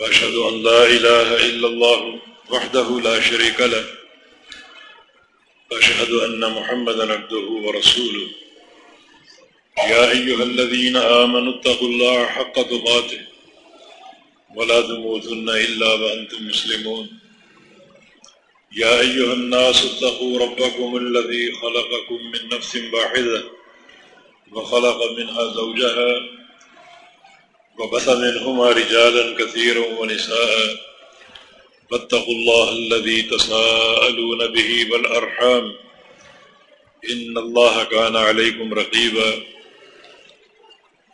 وأشهد أن لا إله إلا الله وحده لا شريك له وأشهد أن محمدا عبده ورسوله. يا أيها الذين آمنوا اتقوا الله حق تقاته ولا تموتن إلا وأنتم مسلمون. يا أيها الناس اتقوا ربكم الذي خلقكم من نفس واحدة وخلق منها زوجها وبث منهما رجالا كثيرا ونساء. فاتقوا الله الذي تساءلون به والأرحام. إن الله كان عليكم رقيبا.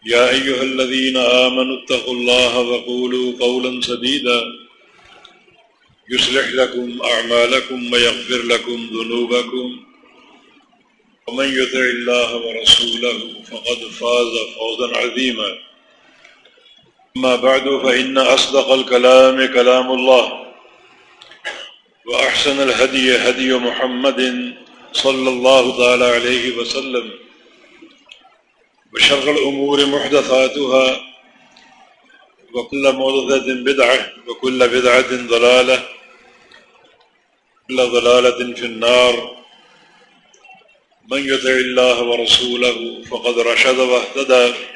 يا أيها الذين آمنوا اتقوا الله وقولوا قولا سديدا. يصلح لكم أعمالكم ويغفر لكم ذنوبكم. ومن يطع الله ورسوله فقد فاز فوزا عظيما. ما بعد، فإن أصدق الكلام كلام الله، وأحسن الهدي هدي محمد صلى الله تعالى عليه وسلم، وشر الأمور محدثاتها، وكل موضثة بدعة، وكل بدعة ضلالة، كل ضلالة في النار. من يطع الله ورسوله فقد رشد واهتدى.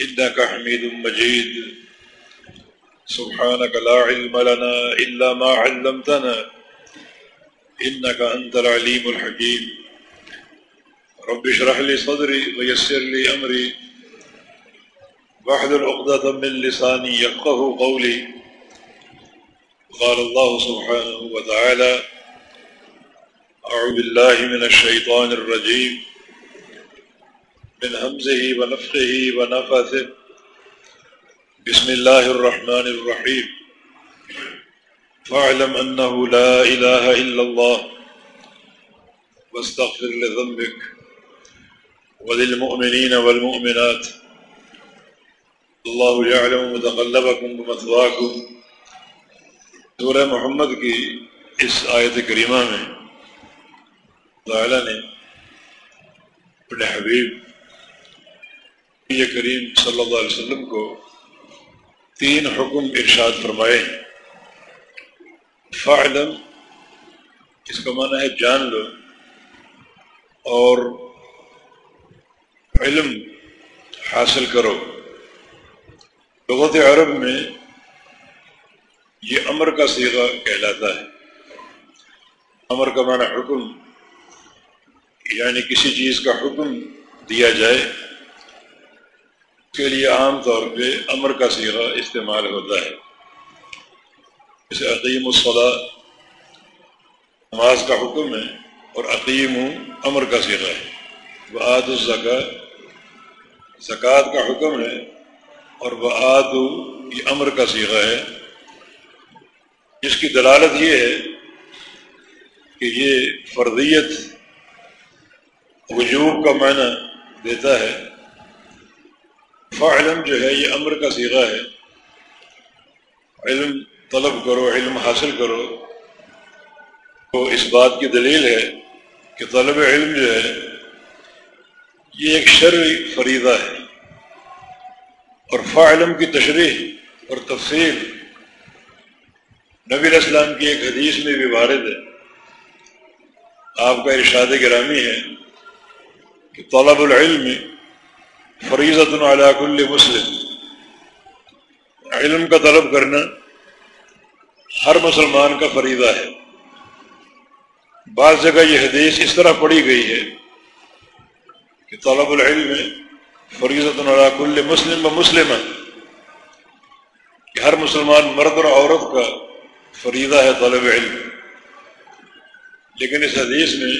إنك حميد مجيد. سبحانك لا علم لنا إلا ما علمتنا. إنك أنت العليم الحكيم. رب اشرح لي صدري ويسر لي أمري. واحذر عقدة من لساني يفقه قولي. قال الله سبحانه وتعالى أعوذ بالله من الشيطان الرجيم. من همزه ونفخه ونفثه. بسم الله الرحمن الرحيم. فاعلم أنه لا إله إلا الله. واستغفر لذنبك وللمؤمنين والمؤمنات. الله يعلم متقلبكم ومثواكم. سورہ محمد کی اس آیت کریمہ میں تعالیٰ نے اپنے حبیب یہ کریم صلی اللہ علیہ وسلم کو تین حکم ارشاد فرمائے ہیں۔ فعلم اس کا معنی ہے جان لو، اور علم حاصل کرو۔ لغت عرب میں یہ امر کا سیغہ کہلاتا ہے۔ امر کا معنی حکم یعنی کسی چیز کا حکم دیا جائے۔ کے لیے عام طور پہ امر کا سیغہ استعمال ہوتا ہے۔ جیسے عقیم الصلاح نماز کا حکم ہے اور عقیم امر کا سیغہ ہے۔ وہ آد الزکا زکوٰۃ کا حکم ہے اور وہ آد یہ امر کا سیغہ ہے۔ جس کی دلالت یہ ہے کہ یہ فرضیت وجوب کا معنی دیتا ہے۔ فعلم جو ہے، یہ امر کا سیغہ ہے۔ علم طلب کرو، علم حاصل کرو۔ تو اس بات کی دلیل ہے کہ طلب علم جو ہے، یہ ایک شرعی فریضہ ہے۔ اور فعلم کی تشریح اور تفصیل نبی السلام کی ایک حدیث میں بھی وارد ہے۔ آپ کا ارشاد گرامی ہے کہ طلب العلم فریضۃ علی کل مسلم. علم کا طلب کرنا ہر مسلمان کا فریضہ ہے. بعض جگہ یہ حدیث اس طرح پڑھی گئی ہے کہ طلب العلم فریضۃ علی کل مسلم و مسلم کہ ہر مسلمان مرد اور عورت کا فریضہ ہے طلب علم. لیکن اس حدیث میں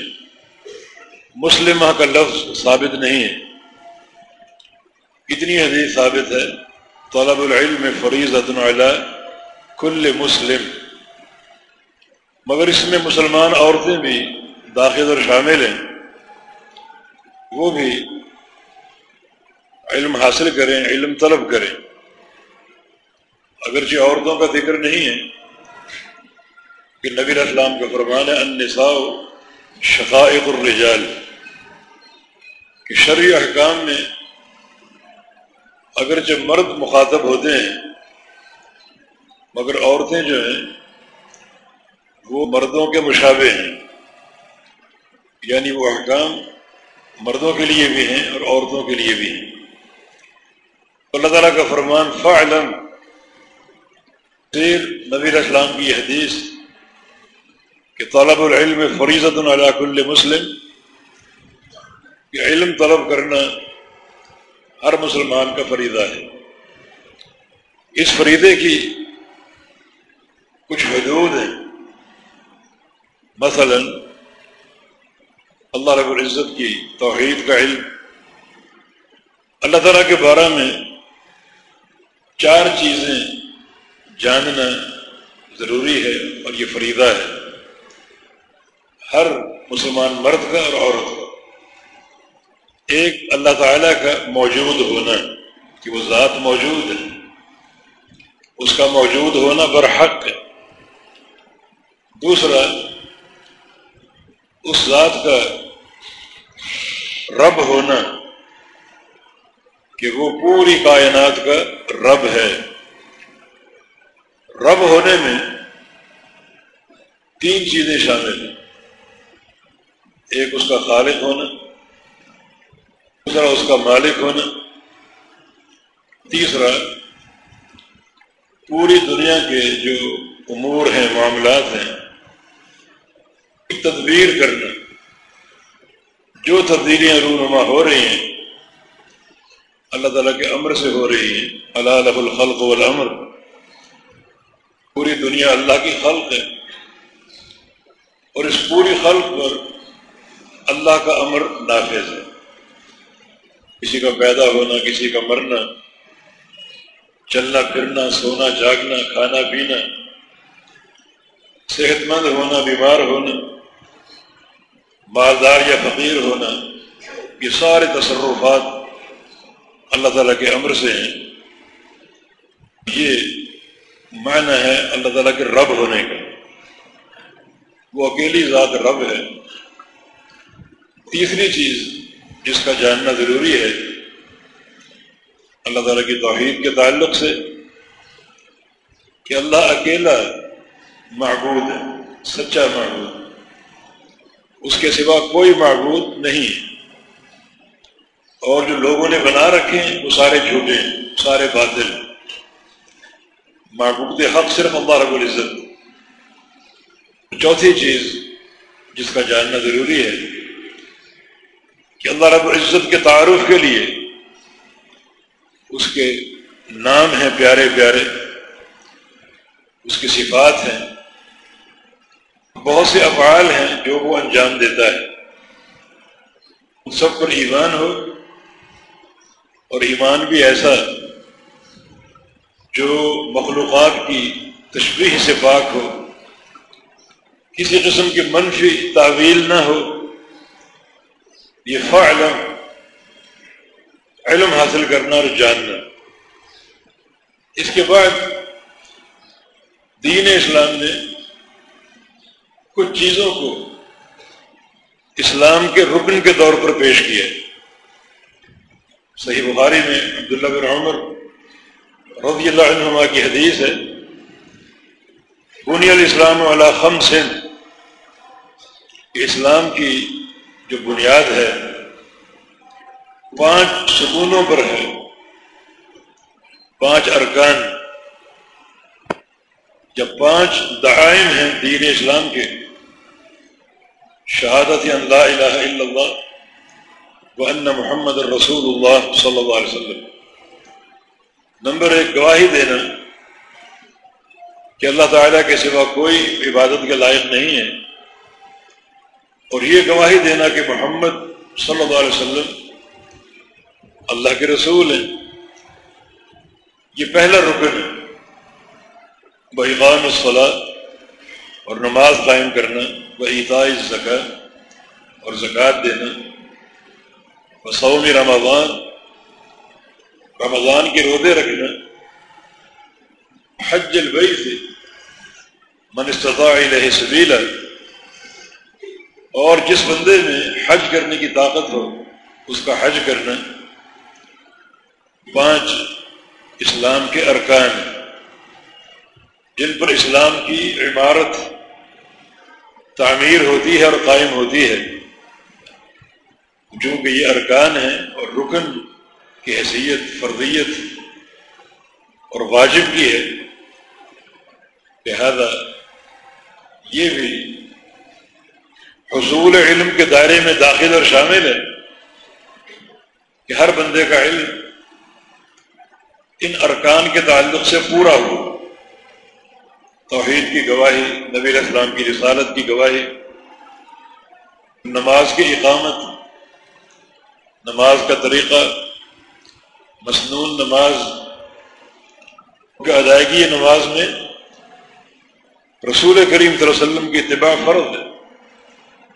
مسلمہ کا لفظ ثابت نہیں ہے. اتنی حدیث ثابت ہے؟ طلب العلم فریض علی کل مسلم۔ مگر اس میں مسلمان عورتیں بھی داخل اور شامل ہیں۔ وہ بھی علم حاصل کریں، علم طلب کریں۔ اگرچہ عورتوں کا ذکر نہیں ہے کہ نبی اسلام کا فرمان ہے، النساء شقائق الرجال، کہ شرعی احکام میں اگرچہ مرد مخاطب ہوتے ہیں، مگر عورتیں جو ہیں، وہ مردوں کے مشابے ہیں۔ یعنی وہ احکام مردوں کے لیے بھی ہیں اور عورتوں کے لیے بھی ہیں۔ اللہ تعالیٰ کا فرمان فعلم سیر نبی اسلام کی حدیث کہ طلب العلم فریضت علاق المسلم کہ علم طلب کرنا ہر مسلمان کا فریضہ ہے۔ اس فریضے کی کچھ حدود ہیں۔ مثلا، اللہ رب العزت کی توحید کا علم۔ اللہ تعالیٰ کے بارے میں چار چیزیں جاننا ضروری ہے اور یہ فریدہ ہے۔ ہر مسلمان مرد کا اور عورت کا۔ ایک اللہ تعالیٰ کا موجود ہونا کہ وہ ذات موجود ہے۔ اس کا موجود ہونا برحق ہے۔ دوسرا، اس ذات کا رب ہونا کہ وہ پوری کائنات کا رب ہے۔ رب ہونے میں تین چیزیں شامل ہیں۔ ایک اس کا خالق ہونا دوسرا اس کا مالک ہونا۔ تیسرا، پوری دنیا کے جو امور ہیں، معاملات ہیں، تدبیر کرنا۔ جو تبدیلیاں رونما ہو رہی ہیں، اللہ تعالیٰ کے امر سے ہو رہی ہیں۔ اللہ الخلق والامر۔ پوری دنیا اللہ کی خلق ہے۔ اور اس پوری خلق پر اللہ کا امر نافذ ہے۔ کسی کا پیدا ہونا، کسی کا مرنا، چلنا، پھرنا، سونا، جاگنا، کھانا، پینا صحت مند ہونا، بیمار ہونا، مالدار یا فقیر ہونا، یہ سارے تصرفات اللہ تعالیٰ کے امر سے ہیں۔ یہ معنی ہے اللہ تعالیٰ کے رب ہونے کا۔ وہ اکیلی ذات رب ہے۔ تیسری چیز جس کا جاننا ضروری ہے، اللہ تعالیٰ کی توحید کے تعلق سے کہ اللہ اکیلا معبود ہے، سچا معبود۔ اس کے سوا کوئی معبود نہیں اور جو لوگوں نے بنا رکھے ہیں، وہ سارے جھوٹے ہیں، سارے باطل۔ معبود حق صرف اللہ رب العزت۔ چوتھی چیز جس کا جاننا ضروری ہے کہ اللہ رب العزت کے تعارف کے لیے اس کے نام ہیں پیارے پیارے، اس کی صفات ہیں، بہت سے افعال ہیں جو وہ انجام دیتا ہے۔ ان سب پر ایمان ہو، اور ایمان بھی ایسا جو مخلوقات کی تشریح سے پاک ہو، کسی قسم کی منفی تعویل نہ ہو۔ یہ فعلم علم حاصل کرنا اور جاننا۔ اس کے بعد دین اسلام نے کچھ چیزوں کو اسلام کے رکن کے طور پر پیش کیا۔ صحیح بخاری میں عبداللہ بن عمر رضی اللہ عنہما کی حدیث ہے، بنی الاسلام علی خمس۔ اسلام کی جو بنیاد ہے، پانچ سکونوں پر ہے۔ پانچ ارکان۔ جب پانچ دعائم ہیں دین اسلام کے، شہادت اللہ الہ الا اللہ ان محمد الرسول اللہ صلی اللہ علیہ وسلم۔ نمبر ایک، گواہی دینا کہ اللہ تعالیٰ کے سوا کوئی عبادت کے لائق نہیں ہے۔ اور یہ گواہی دینا کہ محمد صلی اللہ علیہ وسلم اللہ کے رسول ہیں۔ یہ پہلا رکن ہے۔ بحقان الصلاح اور نماز قائم کرنا، وہ عطاء اور زکوٰۃ دینا۔ سوم رمضان رمضان کے روزے رکھنا۔ حج البئی سے من استطاع الیہ سبیلا۔ اور جس بندے میں حج کرنے کی طاقت ہو، اس کا حج کرنا پانچ اسلام کے ارکان جن پر اسلام کی عمارت تعمیر ہوتی ہے اور قائم ہوتی ہے۔ جو کہ یہ ارکان ہیں اور رکن کی حیثیت، فردیت اور واجب کی ہے، لہذا یہ بھی حصول علم کے دائرے میں داخل اور شامل ہے کہ ہر بندے کا علم ان ارکان کے تعلق سے پورا ہو۔ توحید کی گواہی، نبی اسلام کی رسالت کی گواہی، نماز کی اقامت، نماز کا طریقہ مصنون نماز، کی ادائیگی نماز میں رسول کریم صلی اللہ علیہ وسلم کی اتباع فرض ہے۔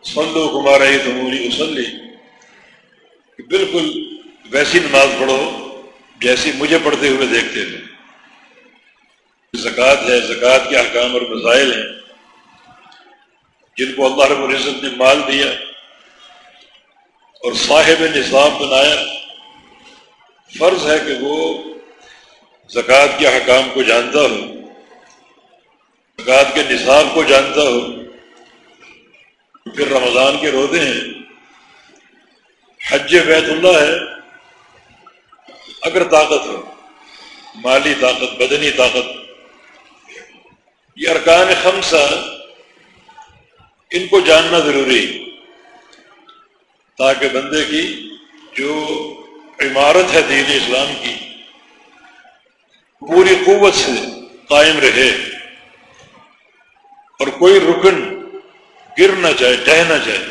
سلو کمارا تموری وسلی کہ بالکل ویسی نماز پڑھو جیسی مجھے پڑھتے ہوئے دیکھتے تھے زکوٰۃ ہے، زکوٰۃ کے احکام اور مسائل ہیں۔ جن کو اللہ رب العزت نے مال دیا اور صاحب نصاب بنایا، فرض ہے کہ وہ زکوٰۃ کے حکام کو جانتا ہو، زکوٰۃ کے نصاب کو جانتا ہو۔ پھر رمضان کے روزے ہیں۔ حج بیت اللہ ہے۔ اگر طاقت ہو، مالی طاقت، بدنی طاقت، یہ ارکان خمسہ، ان کو جاننا ضروری۔ تاکہ بندے کی جو عمارت ہے دین اسلام کی، پوری قوت سے قائم رہے۔ اور کوئی رکن گر نہ جائے ٹہ نہ جائے،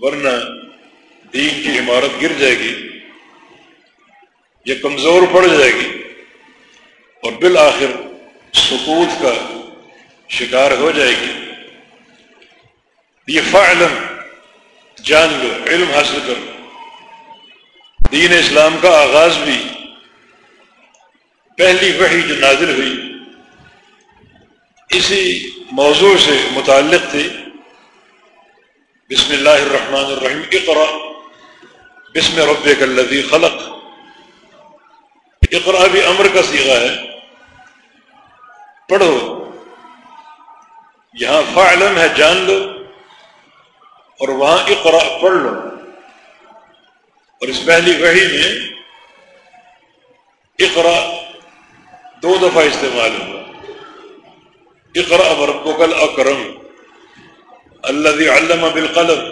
ورنہ دین کی عمارت گر جائے گی، یہ کمزور پڑ جائے گی اور بالآخر سکوت کا شکار ہو جائے گی۔ یہ فعلم جان لو، علم حاصل کر لو۔ دین اسلام کا آغاز بھی پہلی وحی جو نازل ہوئی اسی موضوع سے متعلق تھی۔ بسم اللہ الرحمن الرحیم اقرا بسم رب الذی خلق۔ اقرا بھی امر کا سیغہ ہے۔ پڑھو۔ یہاں فعلم ہے، جان لو۔ اور وہاں اقرا پڑھ لو۔ اور اس پہلی وحی میں اقرا دو دفعہ استعمال ہوا۔ اقرا ربک الاکرم الذي علم بالقلم.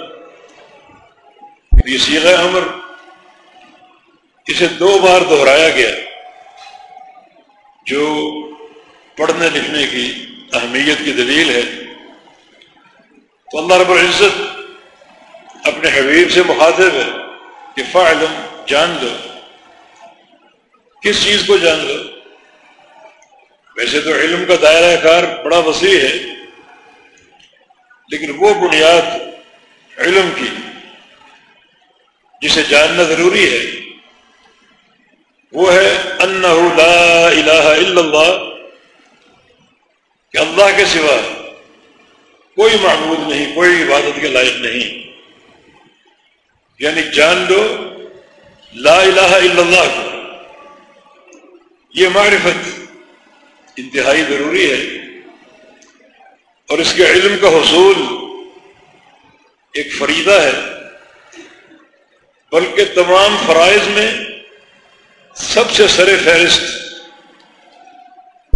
یہ سیغ امر اسے دو بار دہرایا گیا جو پڑھنے لکھنے کی اہمیت کی دلیل ہے. تو اللہ رب العزت اپنے حبیب سے مخاطب ہے کہ فعلم جان لو. کس چیز کو جان لو؟ ویسے تو علم کا دائرہ کار بڑا وسیع ہے، لیکن وہ بنیاد علم کی، جسے جاننا ضروری ہے۔ وہ ہے لا الہ الا اللہ، کہ اللہ کے سوا کوئی معبود نہیں، کوئی عبادت کے لائق نہیں۔ یعنی جان لو لا الہ الا اللہ کو۔ یہ معرفت انتہائی ضروری ہے۔ اور اس کے علم کا حصول ایک فریدہ ہے۔ بلکہ تمام فرائض میں سب سے سر فہرست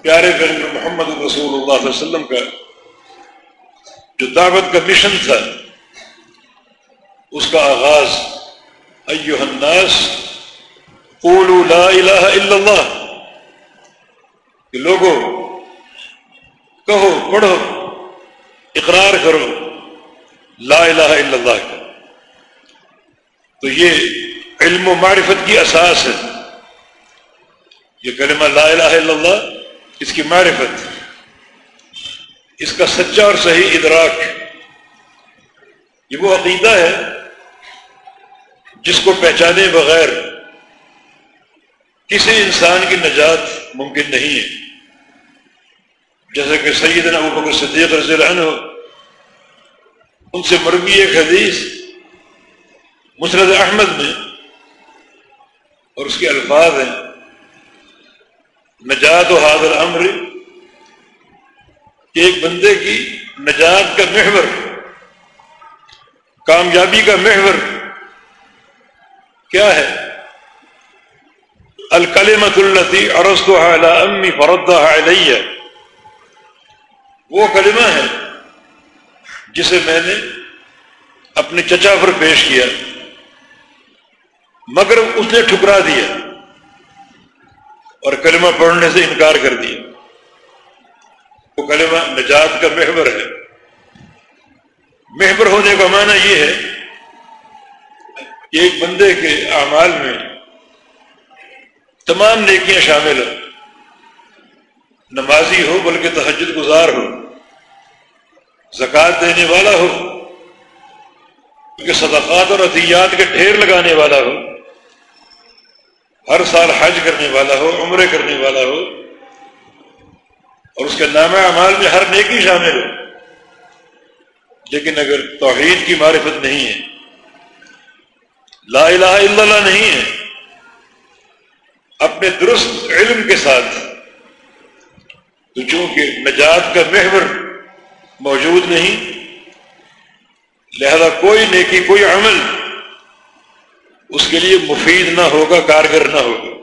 پیارے فہرست محمد رسول اللہ علیہ وسلم کا جو دعوت کا مشن تھا، اس کا آغاز ایوہ الناس، قولوا لا الہ الا اللہ کہ لوگوں کہو، پڑھو، اقرار کرو، لا الہ الا اللہ کا۔ تو یہ علم و معرفت کی اساس ہے۔ یہ کلمہ لا الہ الا اللہ، اس کی معرفت۔ اس کا سچا اور صحیح ادراک۔ یہ وہ عقیدہ ہے جس کو پہچانے بغیر کسی انسان کی نجات ممکن نہیں ہے۔ جیسے کہ سیدنا ابو بکر صدیق رضی اللہ عنہ، ان سے مربی ایک حدیث مسرد احمد میں، اور اس کے الفاظ ہیں، نجات و حاضر امر ایک بندے کی نجات کا محور، کامیابی کا محور کیا ہے؟ الکلمت التی ارست امی فرد علیہ۔ وہ کلمہ ہے جسے میں نے اپنے چچا پر پیش کیا، مگر اس نے ٹھکرا دیا اور کلمہ پڑھنے سے انکار کر دیا۔ وہ کلمہ نجات کا محور ہے۔ محور ہونے کا معنی یہ ہے کہ ایک بندے کے اعمال میں تمام نیکیاں شامل ہیں نمازی ہو، بلکہ تحجد گزار ہو زکوٰۃ دینے والا ہو کیونکہ صدقات اور عطیات کے ڈھیر لگانے والا ہو ہر سال حج کرنے والا ہو عمرے کرنے والا ہو اور اس کے نام اعمال میں ہر نیکی شامل ہو لیکن اگر توحید کی معرفت نہیں ہے، لا الہ الا اللہ نہیں ہے، اپنے درست علم کے ساتھ، تو چونکہ نجات کا محور موجود نہیں۔ لہذا کوئی نیکی، کوئی عمل اس کے لیے مفید نہ ہوگا، کارگر نہ ہوگا۔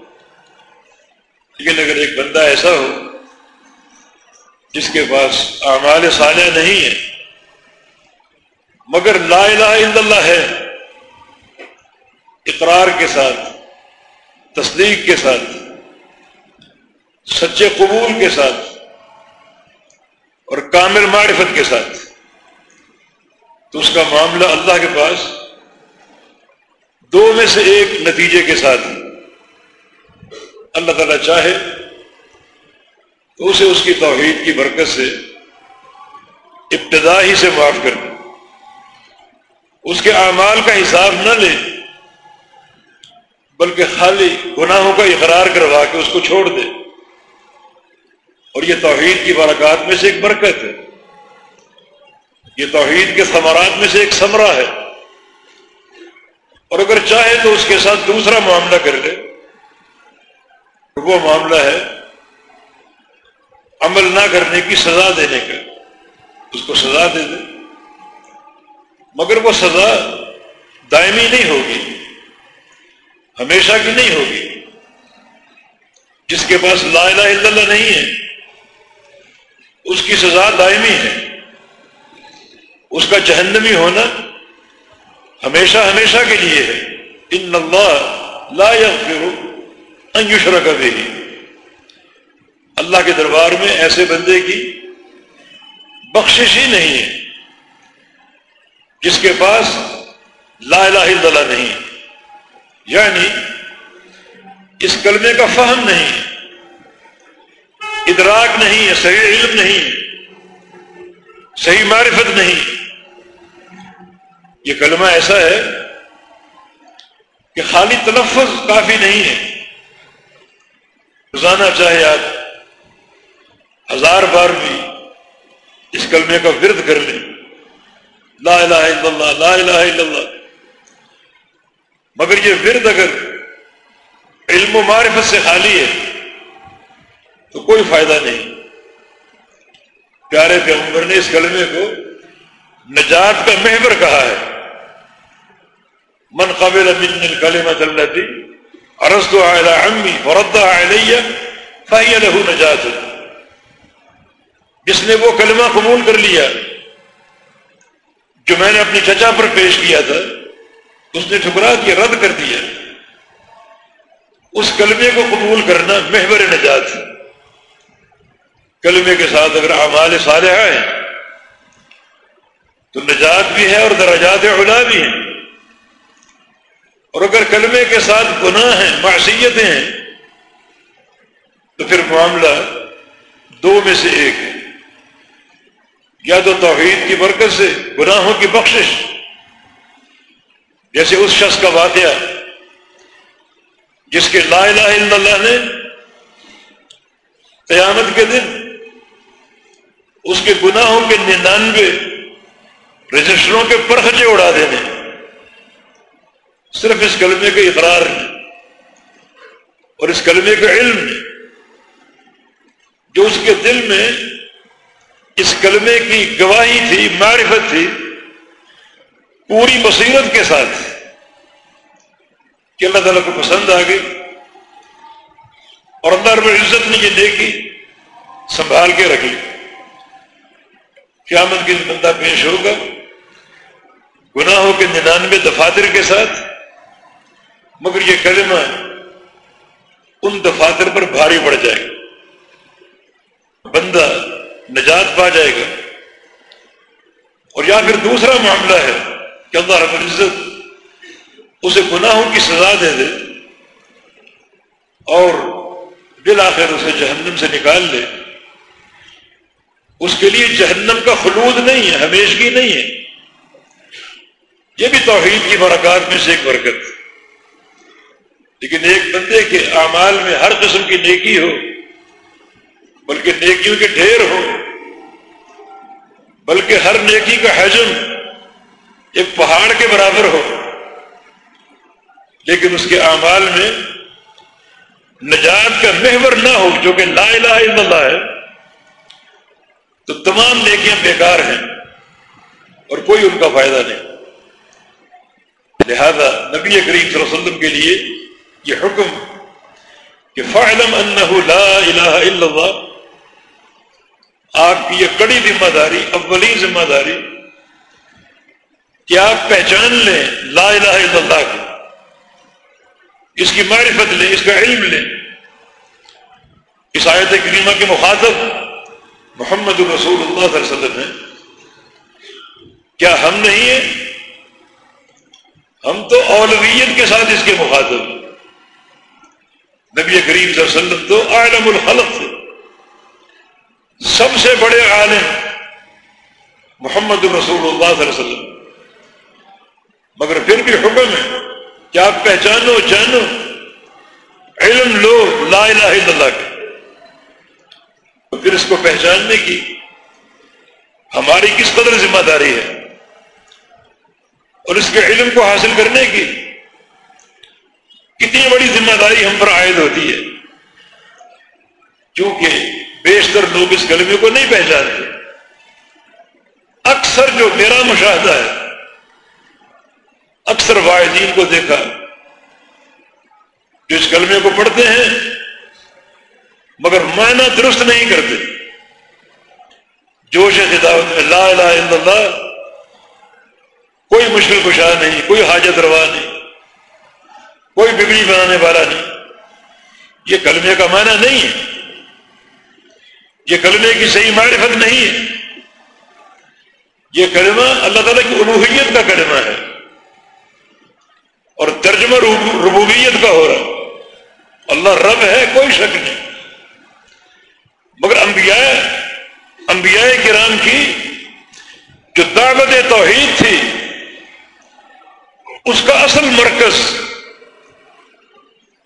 لیکن اگر ایک بندہ ایسا ہو جس کے پاس اعمال صالح نہیں ہے مگر لا الہ الا اللہ ہے، اقرار کے ساتھ، تصدیق کے ساتھ، سچے قبول کے ساتھ اور کامل معرفت کے ساتھ۔ تو اس کا معاملہ اللہ کے پاس دو میں سے ایک نتیجے کے ساتھ اللہ تعالیٰ چاہے تو اسے اس کی توحید کی برکت سے ابتدا ہی سے معاف کر دے۔ اس کے اعمال کا حساب نہ لے، بلکہ خالی گناہوں کا اقرار کروا کے اس کو چھوڑ دے۔ اور یہ توحید کی برکات میں سے ایک برکت ہے۔ یہ توحید کے ثمرات میں سے ایک ثمرہ ہے۔ اور اگر چاہے تو اس کے ساتھ دوسرا معاملہ کر لے۔ وہ معاملہ ہے عمل نہ کرنے کی سزا دینے کا۔ اس کو سزا دے دے۔ مگر وہ سزا دائمی نہیں ہوگی۔ ہمیشہ کی نہیں ہوگی۔ جس کے پاس لا الہ الا اللہ نہیں ہے۔ اس کی سزا دائمی ہے۔ اس کا جہنمی ہونا ہمیشہ ہمیشہ کے لیے ہے۔ ان اللہ لا یغفر ان یشرک به اللہ کے دربار میں ایسے بندے کی بخشش ہی نہیں ہے۔ جس کے پاس لا الہ الا اللہ نہیں یعنی اس کلمے کا فہم نہیں ادراک نہیں ہے، صحیح علم نہیں، صحیح معرفت نہیں۔ یہ کلمہ ایسا ہے کہ خالی تلفظ کافی نہیں ہے۔ روزانہ چاہے آپ ہزار بار بھی اس کلمے کا ورد کر لیں۔ لا الہ الا اللہ، لا الہ الا اللہ۔ مگر یہ ورد اگر علم و معرفت سے خالی ہے تو کوئی فائدہ نہیں۔ پیارے پیغمبر نے اس کلمے کو نجات کا محور کہا ہے۔ من قبل من الكلمة التي عرضتها على عمي فردها علي فهي له نجات جس نے وہ کلمہ قبول کر لیا جو میں نے اپنی چچا پر پیش کیا تھا، اس نے ٹھکرا دیا رد کر دیا۔ اس کلمے کو قبول کرنا محور نجات۔ ہے کلمے کے ساتھ اگر اعمال صالحہ ہیں، تو نجات بھی ہے اور درجات علا بھی ہیں۔ اور اگر کلمے کے ساتھ گناہ ہیں، معصیتیں ہیں، تو پھر معاملہ دو میں سے ایک ہے۔ یا تو توحید کی برکت سے، گناہوں کی بخشش۔ جیسے اس شخص کا واقعہ، جس کے لا الہ الا اللہ نے قیامت کے دن اس کے گناہوں کے ننانوے رجسٹروں کے پرخچے اڑا دینے۔ صرف اس کلمے کے اقرار نے اور اس کلمے کے علم نے جو اس کے دل میں اس کلمے کی گواہی تھی، معرفت تھی، پوری بصیرت کے ساتھ کہ اللہ تعالیٰ کو پسند آ گئی اور اللہ رب العزت نے یہ دیکھی سنبھال کے رکھ لی۔ قیامت کی بندہ پیش ہوگا۔ گناہوں کے ننانوے دفاتر کے ساتھ، مگر یہ کلمہ ان دفاتر پر بھاری پڑ جائے گا۔ بندہ نجات پا جائے گا۔ اور یا پھر دوسرا معاملہ ہے کہ اللہ رب العزت اسے گناہوں کی سزا دے دے اور بالآخر اسے جہنم سے نکال لے۔ اس کے لیے جہنم کا خلود نہیں ہے، ہمیشگی نہیں ہے۔ یہ بھی توحید کی برکات میں سے ایک برکت لیکن ایک بندے کے اعمال میں ہر قسم کی نیکی ہو، بلکہ نیکیوں کے ڈھیر ہو بلکہ ہر نیکی کا حجم ایک پہاڑ کے برابر ہو، لیکن اس کے اعمال میں نجات کا محور نہ ہو، جو کہ لا الہ الا اللہ ہے۔ تو تمام نیکیاں بیکار ہیں اور کوئی ان کا فائدہ نہیں۔ لہذا نبی کریم صلی اللہ علیہ وسلم کے لیے یہ حکم کہ فعلم انہ لا الہ الا اللہ، آپ کی یہ کڑی ذمہ داری، اولین ذمہ داری کہ آپ پہچان لیں لا الہ الا اللہ کی اس کی معرفت لیں، اس کا علم لیں۔ اس آیت کریمہ کے مخاطب محمد الرسول اللہ صلی اللہ علیہ وسلم ہیں کیا ہم نہیں ہیں؟ ہم تو اولویت کے ساتھ اس کے مخاطب ہیں۔ نبی کریم صلی اللہ علیہ وسلم تو عالم الخلق تھے۔ سب سے بڑے عالم محمد الرسول اللہ صلی اللہ علیہ وسلم۔ مگر پھر بھی حکم ہے کہ آپ پہچانو جانو، علم لو، لا الہ الا اللہ کے۔ پھر اس کو پہچاننے کی ہماری کس قدر ذمہ داری ہے اور اس کے علم کو حاصل کرنے کی کتنی بڑی ذمہ داری ہم پر عائد ہوتی ہے؟ کیونکہ بیشتر لوگ اس کلمے کو نہیں پہچانتے۔ اکثر جو میرا مشاہدہ ہے، اکثر واحدین کو دیکھا، جو اس کلمے کو پڑھتے ہیں مگر معنی درست نہیں کرتے۔ جوش خداوت میں لا الہ الا اللہ، کوئی مشکل کشا نہیں، کوئی حاجت روا نہیں، کوئی بگڑی بنانے والا نہیں۔ یہ کلمے کا معنی نہیں ہے۔ یہ کلمے کی صحیح معرفت نہیں ہے۔ یہ کلمہ اللہ تعالیٰ کی الوحیت کا کلمہ ہے۔ اور ترجمہ ربوبیت کا ہو رہا اللہ رب ہے، کوئی شک نہیں۔ مگر انبیاء انبیاء کرام کی جو دعوت توحید تھی، اس کا اصل مرکز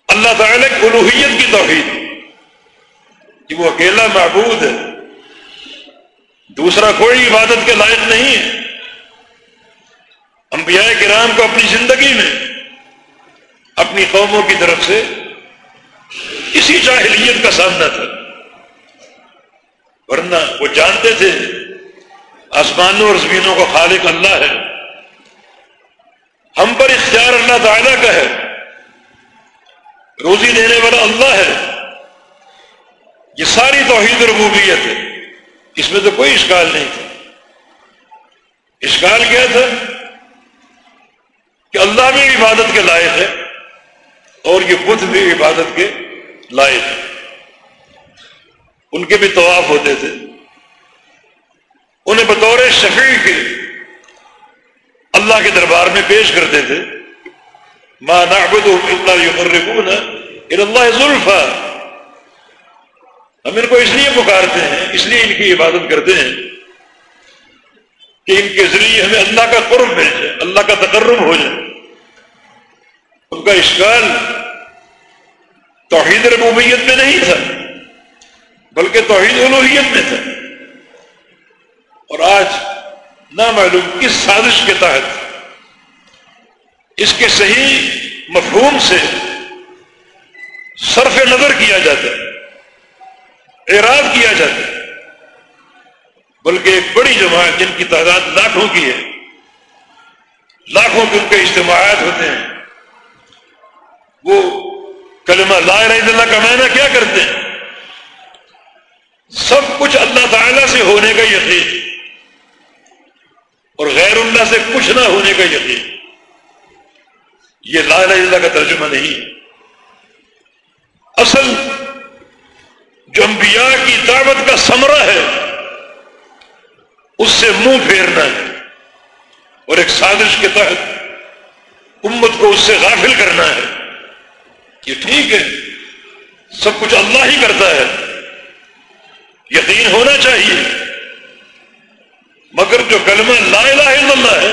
اللہ تعالی کی الوحیت کی توحید۔ کہ وہ اکیلا معبود ہے، دوسرا کوئی عبادت کے لائق نہیں ہے۔ انبیاء کرام کو اپنی زندگی میں، اپنی قوموں کی طرف سے اسی جاہلیت کا سامنا تھا۔ ورنہ وہ جانتے تھے آسمانوں اور زمینوں کا خالق اللہ ہے۔ ہم پر اختیار اللہ تعالیٰ کا ہے۔ روزی دینے والا اللہ ہے۔ یہ ساری توحید ربوبیت ہے۔ اس میں تو کوئی اشکال نہیں تھا۔ اشکال کیا تھا؟ کہ اللہ بھی عبادت کے لائق ہے اور یہ بدھ بھی عبادت کے لائق ان کے بھی طواف ہوتے تھے۔ انہیں بطور شفیع کے اللہ کے دربار میں پیش کرتے تھے۔ ماں اللہ زلفا ہم ان کو اس لیے پکارتے ہیں، اس لیے ان کی عبادت کرتے ہیں کہ ان کے ذریعے ہمیں اللہ کا قرب مل جائے، اللہ کا تقرب ہو جائے۔ ان کا اشکال توحید ربوبیت میں نہیں تھا۔ بلکہ توحید الوحیت میں تھا اور آج نامعلوم کس سازش کے تحت اس کے صحیح مفہوم سے صرف نظر کیا جاتا ہے، اعراض کیا جاتا ہے۔ بلکہ ایک بڑی جماعت جن کی تعداد لاکھوں کی ہے، لاکھوں کے ان کے اجتماعات ہوتے ہیں۔ وہ کلمہ لا الہ الا اللہ کا معنی کیا کرتے ہیں؟ سب کچھ اللہ تعالی سے ہونے کا یقین۔ اور غیر اللہ سے کچھ نہ ہونے کا یقین۔ یہ لا الہ الا اللہ کا ترجمہ نہیں اصل جو انبیاء کی دعوت کا سمرہ ہے، اس سے منہ پھیرنا ہے۔ اور ایک سازش کے تحت امت کو اس سے غافل کرنا ہے۔ یہ ٹھیک ہے، سب کچھ اللہ ہی کرتا ہے۔ یقین ہونا چاہیے۔ مگر جو کلمہ لا الہ الا اللہ ہے،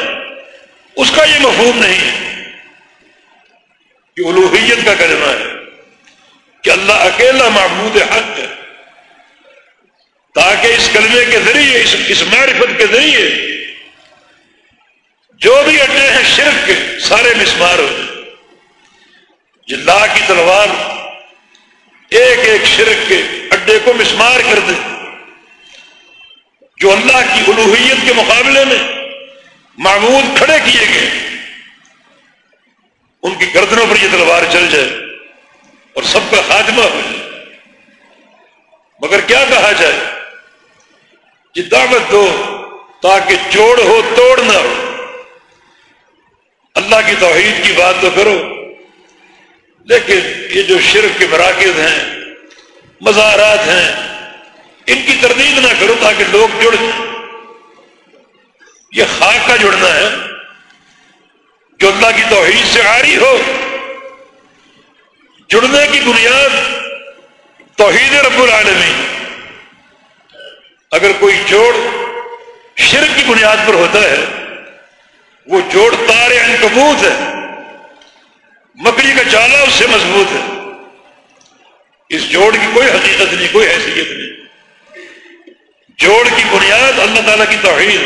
اس کا یہ مفہوم نہیں ہے۔ یہ الوحیت کا کلمہ ہے کہ اللہ اکیلا معبود حق ہے۔ تاکہ اس کلمے کے ذریعے، اس اس معرفت کے ذریعے جو بھی اڈے ہیں شرک کے، سارے مسمار ہو جائیں۔ اللہ کی تلوار ایک ایک شرک کے اڈے کو مسمار کر دے۔ جو اللہ کی الوحیت کے مقابلے میں معمود کھڑے کیے گئے، ان کی گردنوں پر یہ تلوار چل جائے اور سب کا خاتمہ ہو جائے۔ مگر کیا کہا جائے یہ دعوت دو تاکہ جوڑ ہو، توڑ نہ ہو۔ اللہ کی توحید کی بات تو کرو، لیکن یہ جو شرک کے مراکز ہیں مزارات ہیں۔ ان کی تردید نہ کرو تاکہ لوگ جڑ جائیں۔ یہ خاک کا جڑنا ہے۔ جو اللہ کی توحید سے آری ہو۔ جڑنے کی بنیاد توحید رب العالمین۔ اگر کوئی جوڑ شرک کی بنیاد پر ہوتا ہے، وہ جوڑ تارے انکبوت ہے۔ مکڑی کا جالا اس سے مضبوط ہے۔ اس جوڑ کی کوئی حقیقت نہیں، کوئی حیثیت نہیں۔ جوڑ کی بنیاد اللہ تعالیٰ کی توحید۔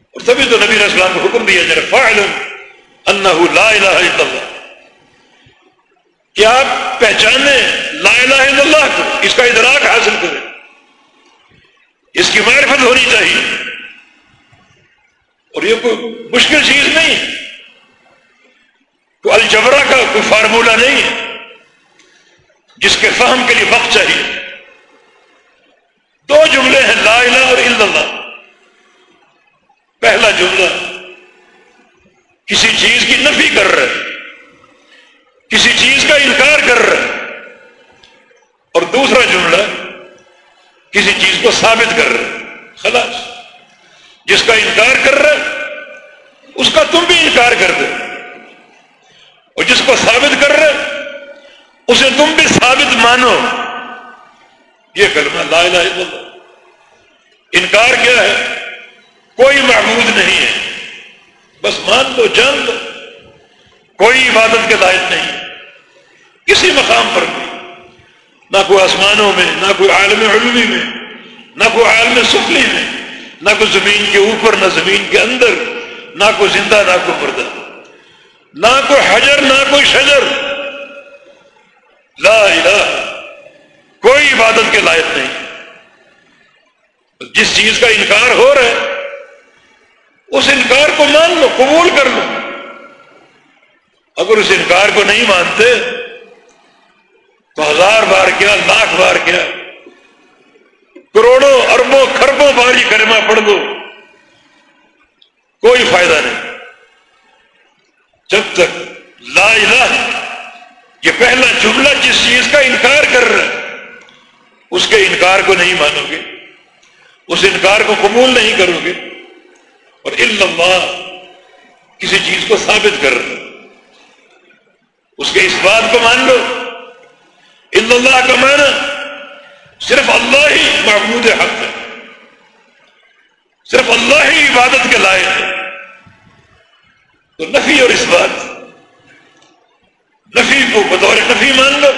اور تبھی تو نبی اسلام کو حکم دیا جائے فائل اللہ لا الہ الا اللہ۔ کیا آپ پہچانے لا الہ الا اللہ کو؟ اس کا ادراک حاصل کریں۔ اس کی معرفت ہونی چاہیے۔ اور یہ کوئی مشکل چیز نہیں۔ ہے الجبرا کا کوئی فارمولہ نہیں ہے۔ جس کے فہم کے لیے وقت چاہیے۔ دو جملے ہیں، لا الہ اور الا اللہ۔ پہلا جملہ، کسی چیز کی نفی کر رہے کسی چیز کا انکار کر رہے اور دوسرا جملہ، کسی چیز کو ثابت کر رہے خلاص، جس کا انکار کر رہے اس کا تم بھی انکار کر دے اور جس کو ثابت کر رہے اسے تم بھی ثابت مانو۔ یہ کلمہ لا الہ الا اللہ۔ انکار کیا ہے؟ کوئی معبود نہیں ہے۔ بس مان لو، جان لو۔ کوئی عبادت کے لائق نہیں۔ کسی مقام پر بھی۔ نہ کوئی آسمانوں میں، نہ کوئی عالم علوی میں، نہ کوئی عالم سفلی میں، نہ کوئی زمین کے اوپر، نہ زمین کے اندر، نہ کوئی زندہ، نہ کوئی مردہ۔ نہ کوئی حجر، نہ کوئی شجر۔ لا الہ کوئی عبادت کے لائق نہیں۔ جس چیز کا انکار ہو رہا ہے، اس انکار کو مان لو، قبول کر لو۔ اگر اس انکار کو نہیں مانتے، تو ہزار بار کیا، لاکھ بار کیا، کروڑوں، اربوں خربوں بار یہ کرما پڑھ دو کوئی فائدہ نہیں۔ جب تک لا الہ یہ پہلا جملہ جس چیز کا انکار کر رہا ہے، اس کے انکار کو نہیں مانو گے، اس انکار کو قبول نہیں کرو گے، اور اللہ کسی چیز کو ثابت کر رہا اس کے اس بات کو مان لو۔ اللہ کا معنی معبود حق ہے، صرف اللہ ہی عبادت کے لائق ہے۔ تو نفی اور اس بات نفی کو بطور نفی مان لو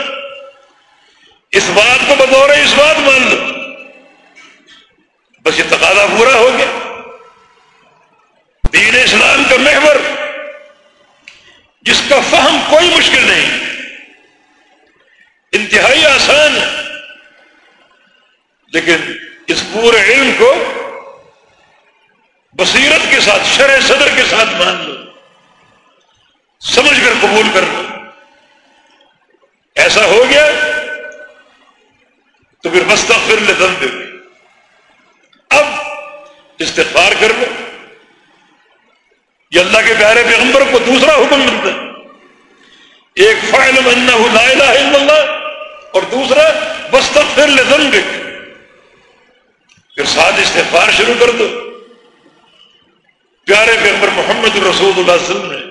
اس بات کو بطور اس بات مان لو بس یہ تقاضا پورا ہو گیا۔ دین اسلام کا محور، جس کا فہم کوئی مشکل نہیں۔ انتہائی آسان ہے۔ لیکن اس پورے علم کو بصیرت کے ساتھ، شرح صدر کے ساتھ مان لو سمجھ کر قبول کر لو۔ ایسا ہو گیا تو پھر مستقبر لے دے اب استغفار کر لو۔ یہ اللہ کے پیارے پیغمبر کو دوسرا حکم ملتا ہے۔ ایک فائل لا الہ الا اللہ اور دوسرا مستقبر لے دے پھر ساتھ استغفار شروع کر دو۔ پیارے پیغمبر محمد رسول اللہ علیہ وسلم نے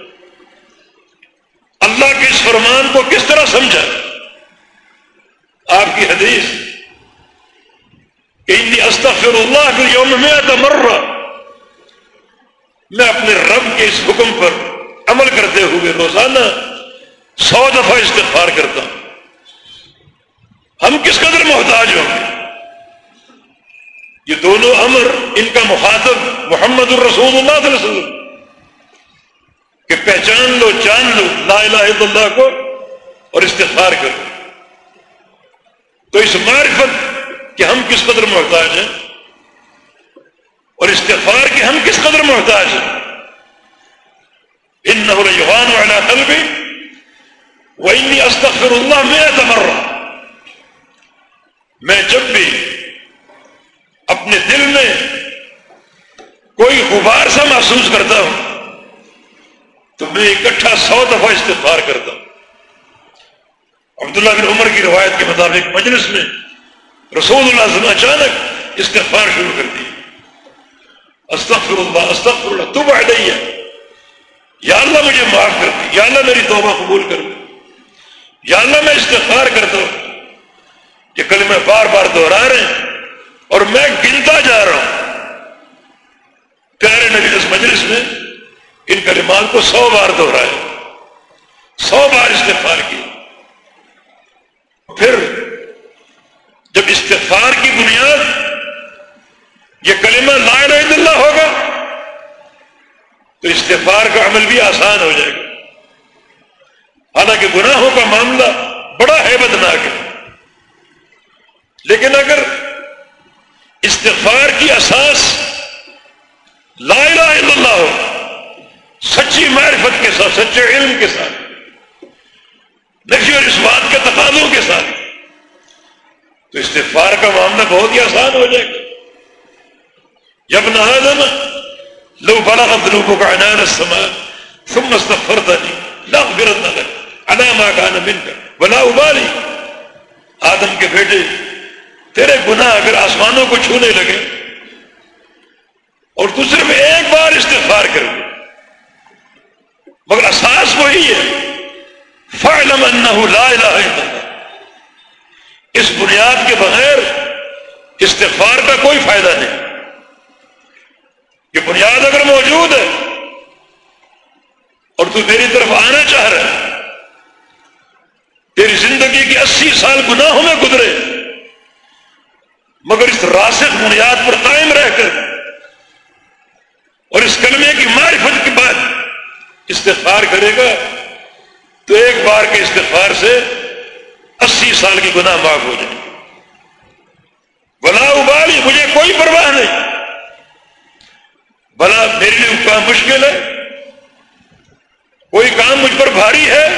اللہ کے اس فرمان کو کس طرح سمجھا؟ آپ کی حدیث کہ استغفر اللہ کے یوم میں مرہ، میں اپنے رب کے اس حکم پر عمل کرتے ہوئے روزانہ سو دفعہ استغفار کرتا ہوں۔ ہم کس قدر محتاج ہوں گے؟ یہ دونوں امر ان کا مخاطب محمد الرسول اللہ علیہ وسلم کہ پہچان لو، جان لو، لا الہ الا اللہ کو اور استغفار کرو۔ تو اس معرفت کہ ہم کس قدر محتاج ہیں اور استغفار کے ہم کس قدر محتاج ہیں۔ ان یوان والا قلبی وہ استغفر اللہ میں تمر میں جب بھی اپنے دل میں کوئی غبار سا محسوس کرتا ہوں تو میں اکٹھا سو دفعہ استغفار کرتا ہوں۔ عبداللہ بن عمر کی روایت کے مطابق مجلس میں رسول اللہ وسلم اچانک استغفار شروع کر دی۔ استغفر اللہ استغفر اللہ تو بڑھ ہے یا اللہ مجھے معاف کر دی یا اللہ میری توبہ قبول کر دی یا اللہ میں استغفار کرتا ہوں۔ یہ کلمہ بار بار دوہرا رہے ہیں اور میں گنتا جا رہا ہوں۔ پیارے نبی، اس مجلس میں ان کلمات کو سو بار دوہرائے سو بار استغفار کی پھر جب استغفار کی بنیاد یہ کلمہ لا الہ الا اللہ ہوگا، تو استغفار کا عمل بھی آسان ہو جائے گا۔ حالانکہ گناہوں کا معاملہ بڑا حیبت ناک ہے۔ لیکن اگر استغفار کی اساس لا الہ الا اللہ ہو، سچی معرفت کے ساتھ، سچے علم کے ساتھ نفی اور اس بات کے تقاضوں کے ساتھ۔ تو استغفار کا معاملہ بہت ہی آسان ہو جائے گا۔ جب نہ لو بڑا لوگوں کا انان سما ثم استغفرتنی، لا غرت نہ انا ما كان منك ولا ابالي آدم کے بیٹے، تیرے گناہ اگر آسمانوں کو چھونے لگے، اور تو صرف ایک بار استغفار کر مگر اساس وہی ہے فعلم انه لا الہ الا اللہ۔ اس بنیاد کے بغیر استغفار کا کوئی فائدہ نہیں۔ یہ بنیاد اگر موجود ہے اور تو میری طرف آنا چاہ رہا ہے، تیری زندگی کی اسی سال گناہوں میں گزرے، مگر اس راسخ بنیاد پر قائم رہ کر اور اس کلمے کی معرفت کے بعد استغفار کرے گا تو ایک بار کے استغفار سے اسی سال کی گناہ معاف ہو جائے۔ بلا ابالی، مجھے کوئی پرواہ نہیں۔ بلا، میرے لیے کام مشکل ہے۔ کوئی کام مجھ پر بھاری ہے۔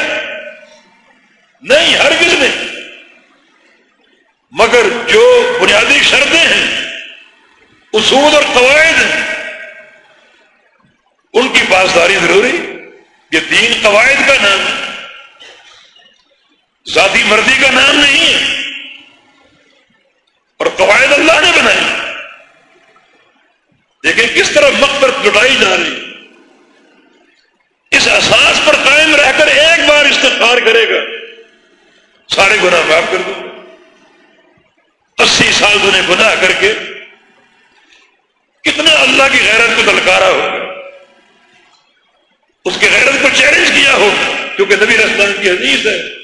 نہیں ہر کس نہیں۔ مگر جو بنیادی شرطیں ہیں، اصول اور قواعد ہیں، ان کی پاسداری ضروری یہ دین قواعد کا نام ہے۔ ذاتی مرضی کا نام نہیں ہے۔ اور قواعد اللہ نے بنائے۔ دیکھیں کس طرح مقبرت لٹائی جا رہی اس احساس پر قائم رہ کر ایک بار استغفار کرے گا۔ سارے گناہ معاف کر دوں اسی سال نے گناہ کر کے کتنے اللہ کی غیرت کو دلکارا ہوگا۔ اس کی غیرت کو چیلنج کیا ہوگا۔ کیونکہ نبی رسلان کی حدیث ہے۔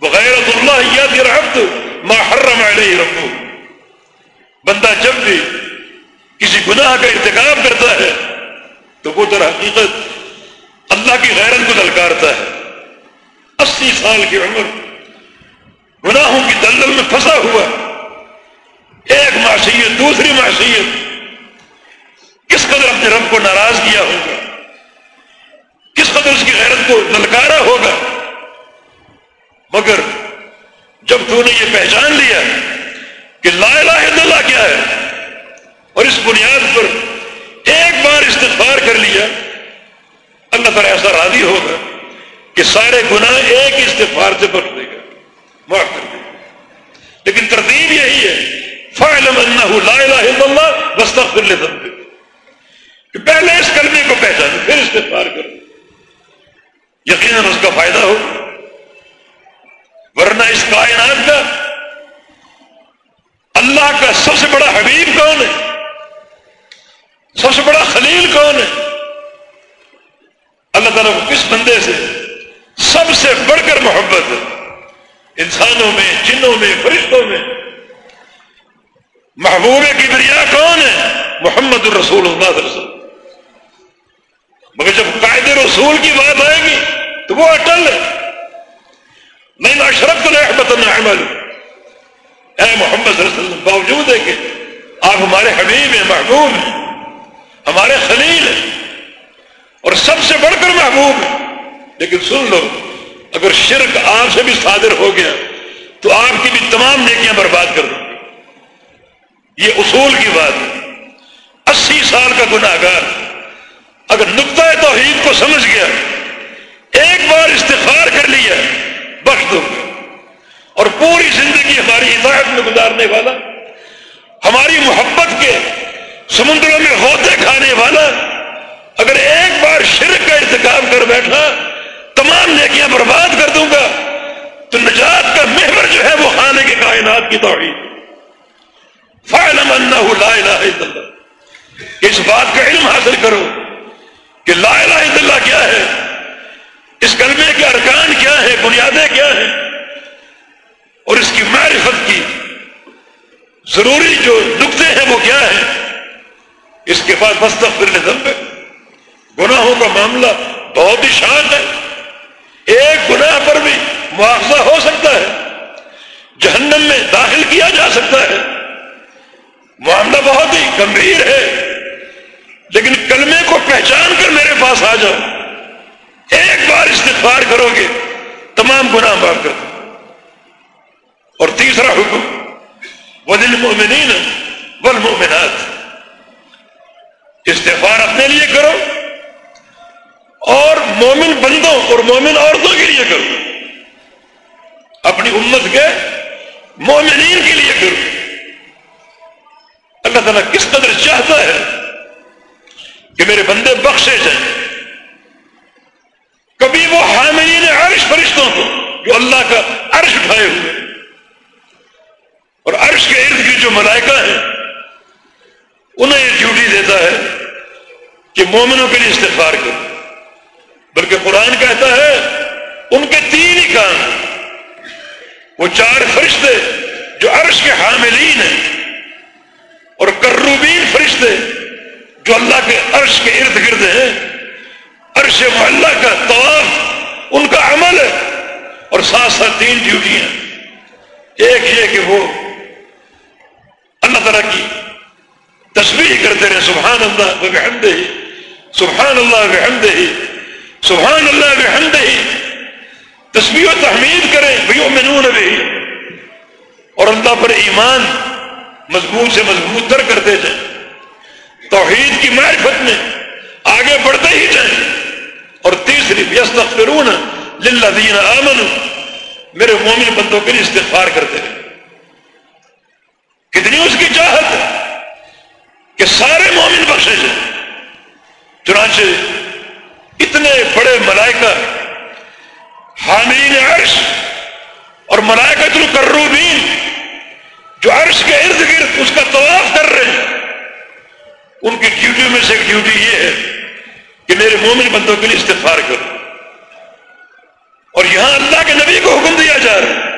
وہ اللہ یا رحمت ما حرم علیہ ربو۔ بندہ جب بھی کسی گناہ کا ارتکاب کرتا ہے، تو وہ در حقیقت اللہ کی غیرت کو دلکارتا ہے۔ اسی سال کی عمر گناہوں کی دلدل میں پھنسا ہوا۔ ایک معصیت، دوسری معصیت۔ کس قدر اپنے رب کو ناراض کیا ہوگا؟ کس قدر اس کی غیرت کو دلکارا ہوگا؟ مگر جب تو نے یہ پہچان لیا کہ لا الہ الا اللہ کیا ہے، اور اس بنیاد پر ایک بار استغفار کر لیا، اللہ تعالیٰ ایسا راضی ہوگا کہ سارے گناہ ایک استغفار سے بخش دے گا، معاف کر دے گا۔ لیکن ترتیب یہی ہے فعلم انہ لا الہ الا اللہ وستغفر لذنبک۔ کہ پہلے اس کلمے کو پہچان، پھر استغفار کرو یقیناً اس کا فائدہ ہو ورنہ اس کائنات کا اللہ کا سب سے بڑا حبیب کون ہے؟ سب سے بڑا خلیل کون ہے؟ اللہ تعالیٰ کو کس بندے سے سب سے بڑھ کر محبت ہے؟ انسانوں میں، جنوں میں، فرشتوں میں۔ محبوب کی دریا کون ہے؟ محمد الرسول اللہ علیہ وسلم۔ مگر جب قائد رسول کی بات آئے گی تو وہ اٹل ہے۔ نہیں اشرف تو نہیں عمل۔ اے محمد صلی اللہ علیہ وسلم، باوجود ہے کہ آپ ہمارے حبیب ہیں، محبوب ہیں، ہمارے خلیل ہیں، اور سب سے بڑھ کر محبوب ہیں۔ لیکن سن لو، اگر شرک آپ سے بھی صادر ہو گیا، تو آپ کی بھی تمام نیکیاں برباد کر دوں یہ اصول کی بات ہے۔ اسی سال کا گناہ گار اگر نقطۂ توحید کو سمجھ گیا، ایک بار استفار کر لیا بخش دوں۔ گا اور پوری زندگی ہماری ہدایت میں گزارنے والا، ہماری محبت کے سمندروں میں ہوتے کھانے والا، اگر ایک بار شرک کا ارتکاب کر بیٹھا، تمام نیکیاں برباد کر دوں گا، تو نجات کا محور جو ہے وہ خانے کے کائنات کی توحید۔ فعلم لا الہ الا اللہ۔ اس بات کا علم حاصل کرو کہ لا الہ الا اللہ کیا ہے۔ اس کلمے کے ارکان کیا ہے بنیادیں کیا ہیں؟ اور اس کی معرفت کی ضروری جو نقطے ہیں وہ کیا ہیں؟ اس کے بعد مستقبل نظم گناہوں کا معاملہ بہت ہی شان ہے۔ ایک گناہ پر بھی مواخذہ ہو سکتا ہے۔ جہنم میں داخل کیا جا سکتا ہے۔ معاملہ بہت ہی گمبھیر ہے۔ لیکن کلمے کو پہچان کر میرے پاس آ جاؤ۔ ایک بار استغفار کرو گے، تمام گناہ معاف کر اور تیسرا حکم ودل مومنین والمؤمنات۔ استغفار اپنے لیے کرو اور مومن بندوں اور مومن عورتوں کے لیے کرو۔ اپنی امت کے مومنین کے لیے کرو۔ اللہ تعالیٰ کس قدر چاہتا ہے کہ میرے بندے بخشے جائیں۔ کبھی وہ حاملین عرش فرشتوں کو جو اللہ کا عرش اٹھائے ہوئے اور عرش کے ارد گرد جو ملائکہ ہیں، انہیں یہ ڈیوٹی دیتا ہے کہ مومنوں کے لیے استفار کرو۔ بلکہ قرآن کہتا ہے، ان کے تین ہی کام وہ چار فرشتے جو عرش کے حاملین ہیں، اور کروبین فرشتے جو اللہ کے عرش کے ارد گرد ہیں۔ عرش محلہ کا طواف ان کا عمل ہے اور ساتھ ساتھ تین ڈیوٹیاں ایک یہ کہ وہ اللہ تعالیٰ کی تصویر کرتے رہے سبحان اللہ بحمد ہی سبحان اللہ بحمد ہی سبحان اللہ بحمد ہی تصویر و تحمید کریں بھائی بھی اور اللہ پر ایمان مضبوط سے مضبوط تر کرتے جائیں۔ توحید کی معرفت میں آگے بڑھتے ہی جائیں۔ اور تیسری یس تخرون للذین آمنوا۔ میرے مومن بندوں کے لیے استغفار کرتے رہے کتنی اس کی چاہت ہے کہ سارے مومن بخشے جائیں۔ چنانچہ اتنے بڑے ملائکہ حامین عرش اور ملائکہ الکروبین جو عرش کے ارد گرد اس کا طواف کر رہے ہیں۔ ان کی ڈیوٹی میں سے ایک ڈیوٹی یہ ہے میرے مومن بندوں کے لیے استفار کرو۔ اور یہاں اللہ کے نبی کو حکم دیا جا رہا ہے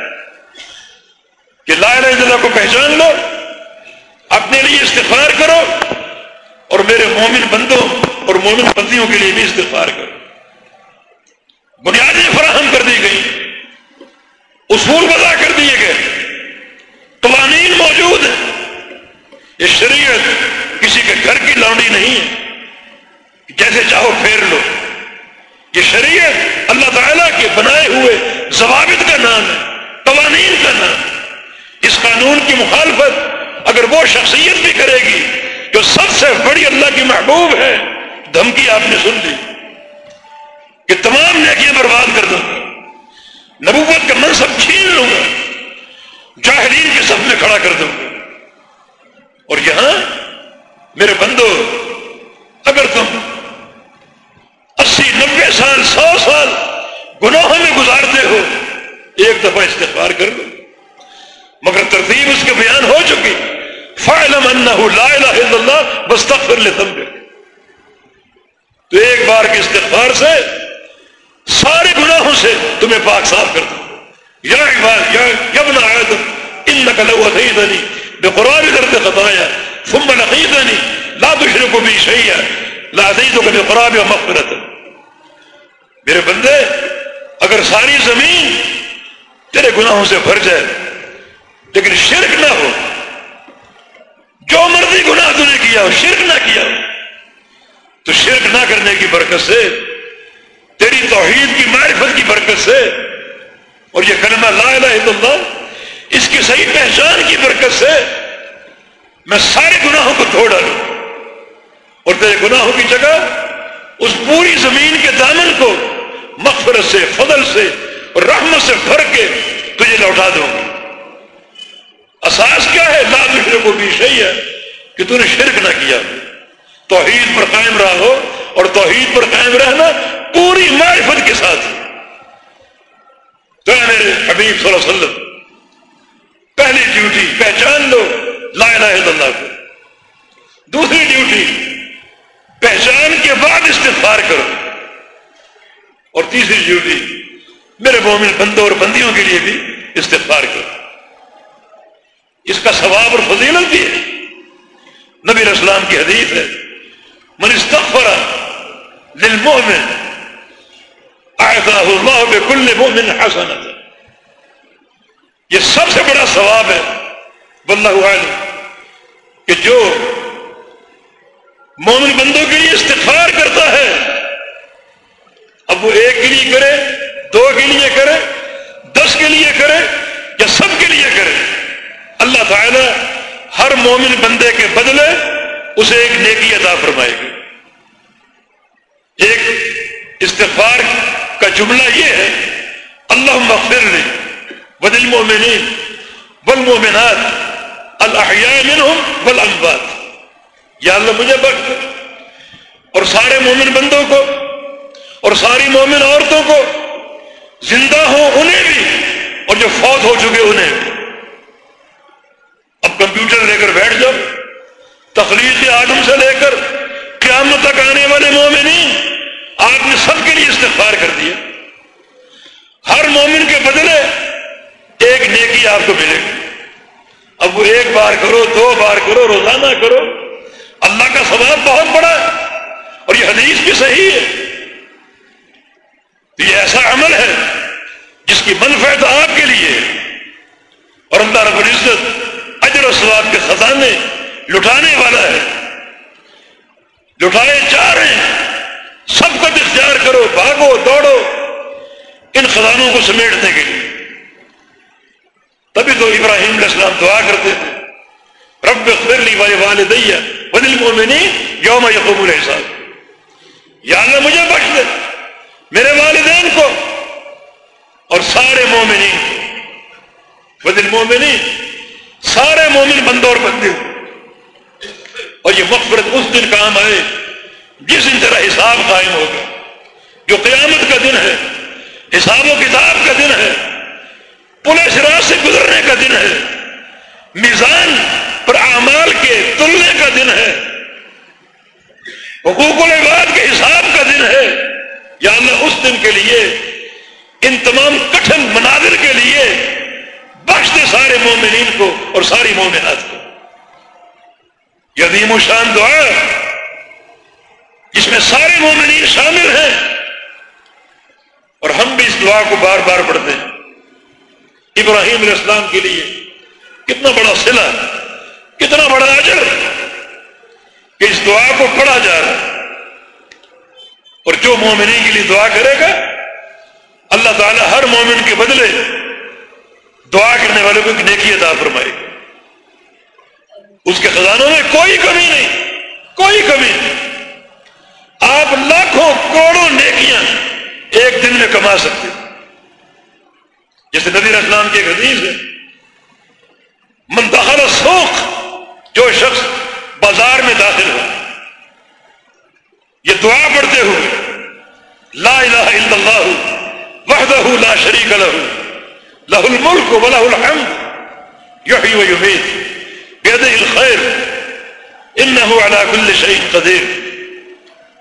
کہ لا الہ الا اللہ کو پہچان لو، اپنے لیے استفار کرو اور میرے مومن بندوں اور مومن بندیوں کے لیے بھی استفار کرو۔ بنیادیں فراہم کر دی گئی، اصول وضع کر دیے گئے۔ قوانین موجود ہیں۔ یہ شریعت کسی کے گھر کی لانڈی نہیں ہے۔ جیسے چاہو پھیر لو۔ یہ شریعت اللہ تعالیٰ کے بنائے ہوئے ضوابط کا نام ہے، قوانین کا نام ہے۔ اس قانون کی مخالفت اگر وہ شخصیت بھی کرے گی جو سب سے بڑی اللہ کی محبوب ہے، دھمکی آپ نے سن لی۔ کہ تمام نیکیاں برباد کر دوں۔ گا نبوت کا منصب چھین لوں گا جاہرین کے سب میں کھڑا کر دوں۔ گا اور یہاں میرے بندو، اگر تم اسی نبے سال، سو سال گناہوں میں گزارتے ہو، ایک دفعہ استغفار کر لو۔ مگر ترتیب اس کے بیان ہو چکی۔ فعلم انہو لا الہ الا اللہ بستغفر لتم تو ایک بار کے استغفار سے سارے گناہوں سے تمہیں پاک صاف کر دوں۔ یا عباد، یا یبن آدم انکا لو اتیدنی بقرار درد خطایا ثم لقیدنی لا تشرکو بی شیئا لا اتیدو کا بقراب و مغفرت میرے بندے، اگر ساری زمین تیرے گناہوں سے بھر جائے، لیکن شرک نہ ہو، جو مرضی گناہ تو نے کیا ہو، شرک نہ کیا ہو، تو شرک نہ کرنے کی برکت سے، تیری توحید کی معرفت کی برکت سے، اور یہ کلمہ لا الہ الا اللہ، اس کی صحیح پہچان کی برکت سے، میں سارے گناہوں کو دھو ڈالوں۔ اور تیرے گناہوں کی جگہ، اس پوری زمین کے دامن کو مغفرت سے، فضل سے، رحمت سے بھر کے تجھے لوٹا دوں گا اساس کیا ہے؟ لا دشرے کو بھی صحیح ہے کہ تو نے شرک نہ کیا۔ توحید پر قائم رہا ہو اور توحید پر قائم رہنا پوری معرفت کے ساتھ۔ تو میرے حبیب صلی اللہ علیہ وسلم، پہلی ڈیوٹی پہچان لو، لا الہ الا اللہ کو۔ دوسری ڈیوٹی پہچان کے بعد استغفار کرو۔ اور تیسری ڈیوٹی میرے مومن بندوں اور بندیوں کے لیے بھی استغفار کرو۔ اس کا ثواب اور فضیلت بھی ہے۔ نبی اسلام کی حدیث ہے، من استغفر للمؤمن، اعطاه اللہ بكل مؤمن حسنت یہ سب سے بڑا ثواب ہے، واللہ عالم، کہ جو مومن بندوں کے لیے استغفار کرتا ہے اب وہ ایک کے لیے کرے، دو کے لیے کرے، دس کے لیے کرے یا سب کے لیے کرے۔ اللہ تعالی ہر مومن بندے کے بدلے اسے ایک نیکی عطا فرمائے گی۔ ایک استغفار کا جملہ یہ ہے اللہ مغفر لی بدل مومنین والمومنات الاحیاء منہم والاموات۔ یا اللہ مجھے بخش اور سارے مومن بندوں کو اور ساری مومن عورتوں کو زندہ ہوں انہیں بھی اور جو فوت ہو چکے انہیں بھی۔ اب کمپیوٹر لے کر بیٹھ جاؤ تخلیق آدم سے لے کر قیامت تک آنے والے مومنین، آپ نے سب کے لیے استغفار کر دیا۔ ہر مومن کے بدلے ایک نیکی آپ کو ملے گی۔ اب وہ ایک بار کرو، دو بار کرو، روزانہ کرو۔ اللہ کا ثواب بہت بڑا ہے اور یہ حدیث بھی صحیح ہے۔ یہ ایسا عمل ہے جس کی منفعت آپ کے لیے اور اللہ رب العزت اجر و ثواب کے خزانے لٹانے والا ہے۔ لٹائے جا رہے ہیں۔ سب کو اختیار کرو، بھاگو، دوڑو۔ ان خزانوں کو سمیٹنے کے لیے۔ تبھی تو ابراہیم علیہ السلام دعا کرتے تھے۔ رب فرلی والے والدیا بدل مومنی یوم یقوم الحساب۔ یا اللہ مجھے بخش دے۔ میرے والدین کو اور سارے مومنین کو۔ بدل مومنی سارے مومن بندوں اور بندے اور یہ مغفرت اس دن کام آئے جس دن طرح حساب قائم ہوگا۔ جو قیامت کا دن ہے، حساب و کتاب کا دن ہے، پولیس راج سے گزرنے کا دن ہے، میزان پر اعمال کے تلنے کا دن ہے، حقوق العباد کے حساب کا دن ہے۔ یا اللہ اس دن کے لیے ان تمام کٹھن مناظر کے لیے بخش دے سارے مومنین کو اور ساری مومنات کو۔ یدیم و شان دعا جس میں سارے مومنین شامل ہیں۔ اور ہم بھی اس دعا کو بار بار پڑھتے ہیں۔ ابراہیم علیہ السلام کے لیے کتنا بڑا سلا کتنا بڑا اجر کہ اس دعا کو پڑھا جا رہا ہے۔ اور جو مومنین کے لیے دعا کرے گا، اللہ تعالیٰ ہر مومن کے بدلے دعا کرنے والے کو ایک نیکی ادا فرمائے۔ اس کے خزانوں میں کوئی کمی نہیں، کوئی کمی نہیں۔ آپ لاکھوں کروڑوں نیکیاں ایک دن میں کما سکتے جیسے نبی اسلام کی ایک حدیث ہے منتخل سوکھ جو شخص بازار میں داخل ہو یہ دعا پڑھتے ہوئے لا الہ الا اللہ، وحدہ لا شریک لہ لہ الملک و لہ الحمد، یحیی و یمیت۔ بیدہ الخیر انہو علا کل شیء قدیر۔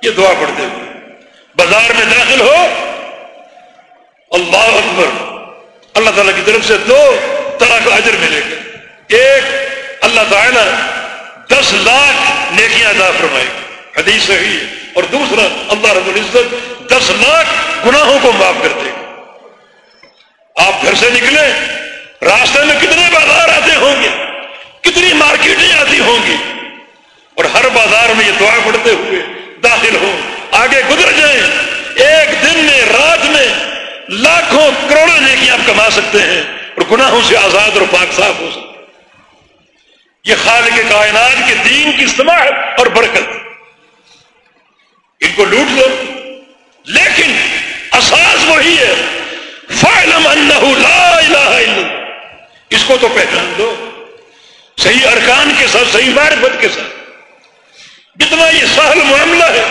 یہ دعا پڑھتے ہوئے بازار میں داخل ہو۔ اللہ اکبر۔ اللہ تعالیٰ کی طرف سے دو طرح کا اجر ملے گا۔ ایک، اللہ تعالیٰ دس لاکھ نیکیاں ادا فرمائے گا۔ حدیث صحیح ہے۔ اور دوسرا، اللہ رب العزت دس لاکھ گناہوں کو معاف کر دے۔ گا آپ گھر سے نکلے راستے میں کتنے بازار آتے ہوں گے؟ کتنی مارکیٹیں آتی ہوں گی؟ اور ہر بازار میں یہ دعا پڑھتے ہوئے داخل ہوں۔ آگے گزر جائیں۔ ایک دن میں، رات میں لاکھوں کروڑوں نیکی آپ کما سکتے ہیں اور گناہوں سے آزاد اور پاک صاف ہو سکتے یہ خالق کائنات کے دین کی سماعت اور برکت۔ ان کو لوٹ لو۔ لیکن اساس وہی ہے۔ فعلم لا الہ الا اس کو تو پہچان دو صحیح ارکان کے ساتھ، صحیح معرفت کے ساتھ۔ جتنا یہ سہل معاملہ ہے،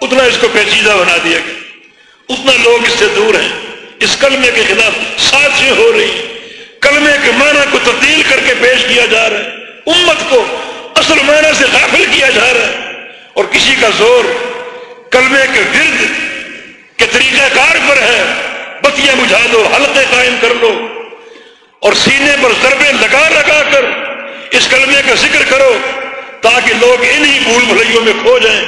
اتنا اس کو پیچیدہ بنا دیا گیا۔ اتنا لوگ اس سے دور ہیں۔ اس کلمے کے خلاف سازشیں ہو رہی ہیں کلمے کے معنی کو تبدیل کر کے پیش کیا جا رہا ہے۔ امت کو اصل معنی سے غافل کیا جا رہا ہے۔ اور کسی کا زور کلمے کے ورد کے طریقہ کار پر ہے۔ بتیاں بجھا دو، حلقے قائم کر لو اور سینے پر ضربے لگا لگا کر اس کلمے کا ذکر کرو تاکہ لوگ انہی بھول بھلائیوں میں کھو جائیں۔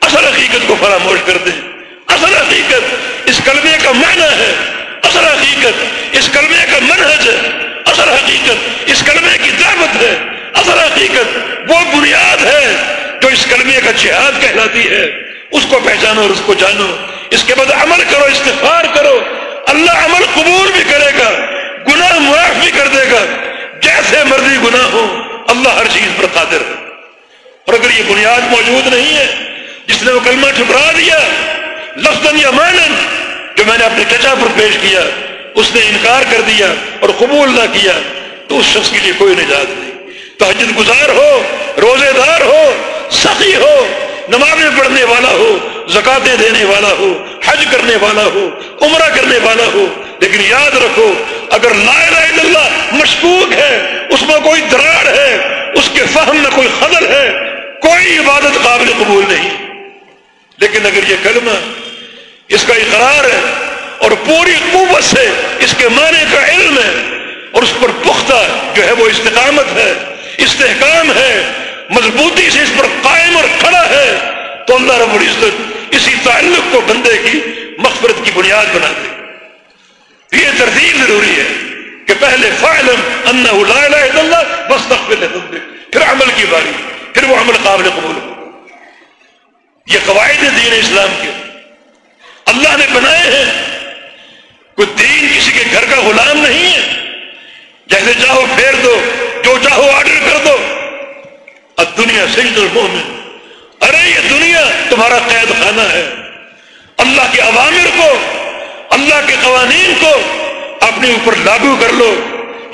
اصل حقیقت کو فراموش کر دیں۔ اصل حقیقت اس کلمے کا معنی ہے۔ اصل حقیقت اس کلمے کا منحج ہے۔ اصل حقیقت اس کلمے کی دعوت ہے۔ اصل حقیقت وہ بنیاد ہے جو اس کلمے کا جہاد کہلاتی ہے۔ اس کو پہچانو اور اس کو جانو۔ اس کے بعد عمل کرو استفار کرو۔ اللہ عمل قبول بھی کرے گا، گناہ معاف بھی کر دے گا۔ جیسے مرضی گناہ ہو، اللہ ہر چیز پر قادر ہے۔ اور اگر یہ بنیاد موجود نہیں ہے، جس نے وہ کلمہ ٹھکرا دیا لفظ یا مانن جو میں نے اپنے چچا پر پیش کیا، اس نے انکار کر دیا اور قبول نہ کیا، تو اس شخص کے لیے کوئی نجات نہیں۔ تحجد گزار ہو، روزے دار ہو، سخی ہو نمازیں پڑھنے والا ہو زکاتیں دینے والا ہو حج کرنے والا ہو عمرہ کرنے والا ہو لیکن یاد رکھو، اگر لا الہ الا اللہ مشکوک ہے، اس میں کوئی دراڑ ہے، اس کے فہم میں کوئی خدر ہے، کوئی عبادت قابل قبول نہیں۔ لیکن اگر یہ کلمہ اس کا اقرار ہے اور پوری قوت سے اس کے معنی کا علم ہے اور اس پر پختہ جو ہے وہ استقامت ہے، استحکام ہے مضبوطی سے اس پر قائم اور کھڑا ہے، تو اللہ رب العزت اسی تعلق کو بندے کی مغفرت کی بنیاد بنا دے۔ یہ ترتیب ضروری ہے کہ پہلے فعلم لا الہ الا اللہ بس تخبر پھر عمل کی باری، پھر وہ عمل قابل قبول۔ ہو یہ قواعد دین اسلام کے۔ اللہ نے بنائے ہیں۔ کوئی دین کسی کے گھر کا غلام نہیں ہے۔ جیسے چاہو پھیر دو، جو چاہو آرڈر کر دو۔ اب دنیا سید المومن ارے، یہ دنیا تمہارا قید خانہ ہے۔ اللہ کے عوامر کو، اللہ کے قوانین کو اپنے اوپر لاگو کر لو۔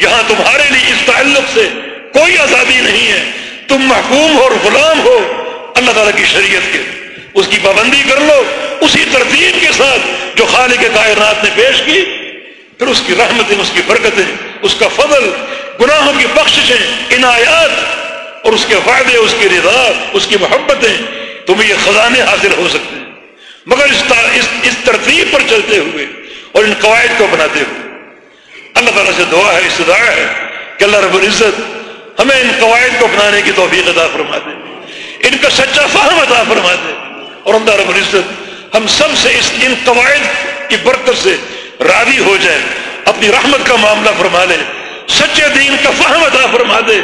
یہاں تمہارے لیے اس تعلق سے کوئی آزادی نہیں ہے۔ تم محکوم ہو اور غلام ہو اللہ تعالیٰ کی شریعت کے۔ اس کی پابندی کر لو۔ اسی ترتیب کے ساتھ جو خالق کائنات نے پیش کی، پھر اس کی رحمتیں، اس کی برکتیں، اس کا فضل، گناہوں کی بخششیں، عنایات اور اس کے فائدے اس کی رضا اس کی محبتیں تمہیں یہ خزانے حاصل ہو سکتے ہیں۔ مگر اس اس, اس ترتیب پر چلتے ہوئے اور ان قواعد کو اپناتے ہوئے اللہ تعالیٰ سے دعا ہے استدعا ہے کہ اللہ رب العزت ہمیں ان قواعد کو اپنانے کی توفیق عطا فرما دے ان کا سچا فہم عطا فرما دے اور اللہ رب العزت ہم سب سے اس ان قواعد کی برکت سے راضی ہو جائے اپنی رحمت کا معاملہ فرما لے سچے دین کا فہم عطا فرما دے۔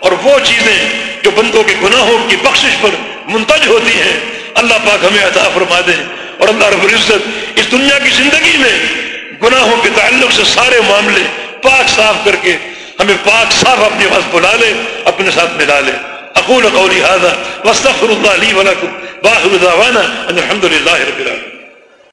اور وہ چیزیں جو بندوں کے گناہوں کی بخشش پر منتج ہوتی ہیں، اللہ پاک ہمیں عطا فرما دے۔ اور اللہ رب العزت اس دنیا کی زندگی میں گناہوں کے تعلق سے سارے معاملے پاک صاف کر کے ہمیں پاک صاف اپنے پاس بلا لے، اپنے ساتھ ملا لے۔ اقول قولی هذا واستغفر الله لي ولكم باخر دعوانا ان الحمد لله رب العالمين۔